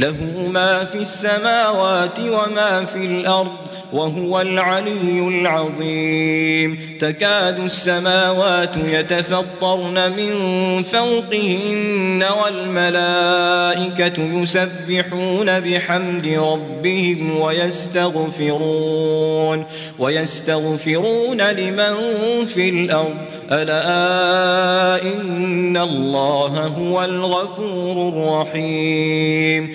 له ما في السماوات وما في الأرض وهو العلي العظيم. تكاد السماوات يتفطرن من فوقهن والملائكة يسبحون بحمد ربهم ويستغفرون ويستغفرون لمن في الأرض. ألا إن الله هو الغفور الرحيم.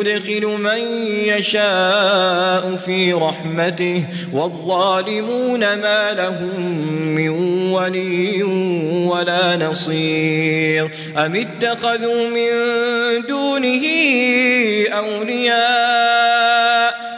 يدخل من يشاء في رحمته والظالمون ما لهم من ولي ولا نصير. أم اتخذوا من دونه أولياء؟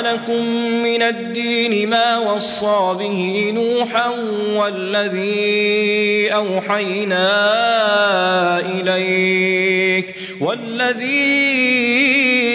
لكم من الدين ما وصى به نوحا والذي أوحينا إليك والذي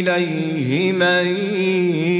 إليه من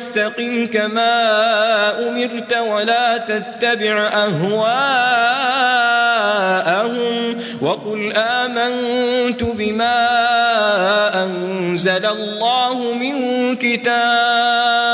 واستقم كما أمرت ولا تتبع أهواءهم وقل آمنت بما أنزل الله من كتاب.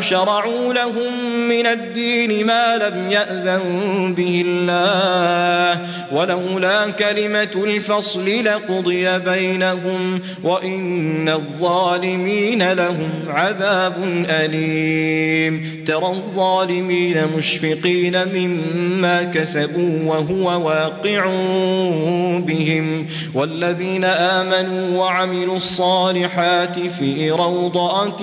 شرعوا لهم من الدين ما لم يأذن به الله. ولولا كلمة الفصل لقضي بينهم وإن الظالمين لهم عذاب أليم. ترى الظالمين مشفقين مما كسبوا وهو واقع بهم. والذين آمنوا وعملوا الصالحات في روضات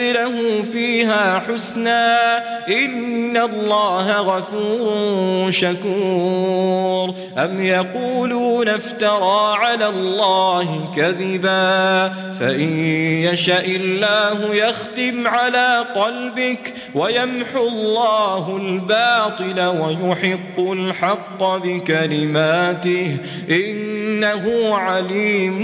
له فيها حسنا إن الله غفور شكور أم يقولون افترى على الله كذبا فإن يشاء الله يختم على قلبك ويمحو الله الباطل ويحق الحق بكلماته إنه عليم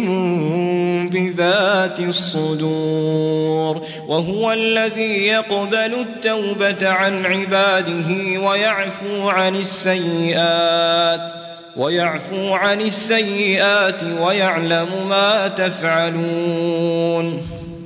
بذات الصدور وهو الذي يقبل التوبة عن عباده ويعفو عن السيئات ويعفو عن السيئات ويعلم ما تفعلون.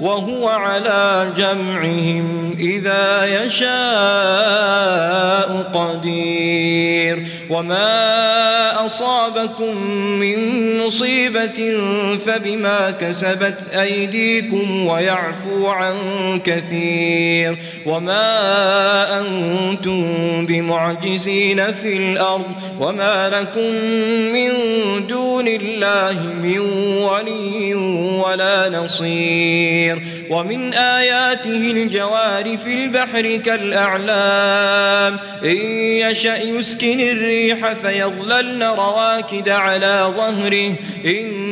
وهو على جمعهم إذا يشاء قدير. وما أصابكم من مصيبة فبما كسبت أيديكم ويعفو عن كثير وما أنتم بمعجزين في الأرض وما لكم من دون الله من ولي ولا نصير ومن آياته الجوار في البحر كالأعلام إن يشأ يسكن الريح فيظللن رواكد على ظهره إن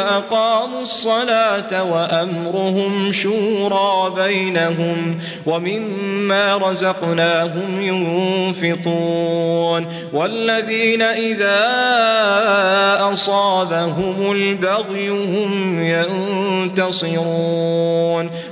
وأقاموا الصلاة وأمرهم شورى بينهم ومما رزقناهم ينفطون والذين إذا أصابهم البغي هم ينتصرون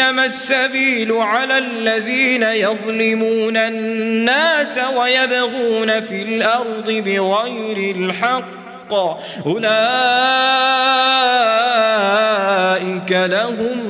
إنما السبيل على الذين يظلمون الناس ويبغون في الأرض بغير الحق. أولئك لهم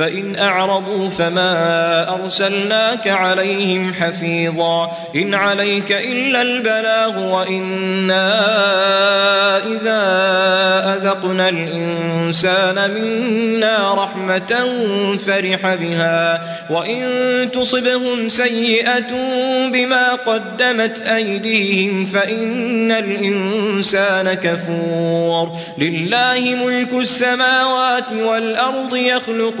فإن أعرضوا فما أرسلناك عليهم حفيظا. إن عليك إلا البلاغ وإنا إذا أذقنا الإنسان منا رحمة فرح بها. وإن تصبهم سيئة بما قدمت أيديهم فإن الإنسان كفور. لله ملك السماوات والأرض يخلق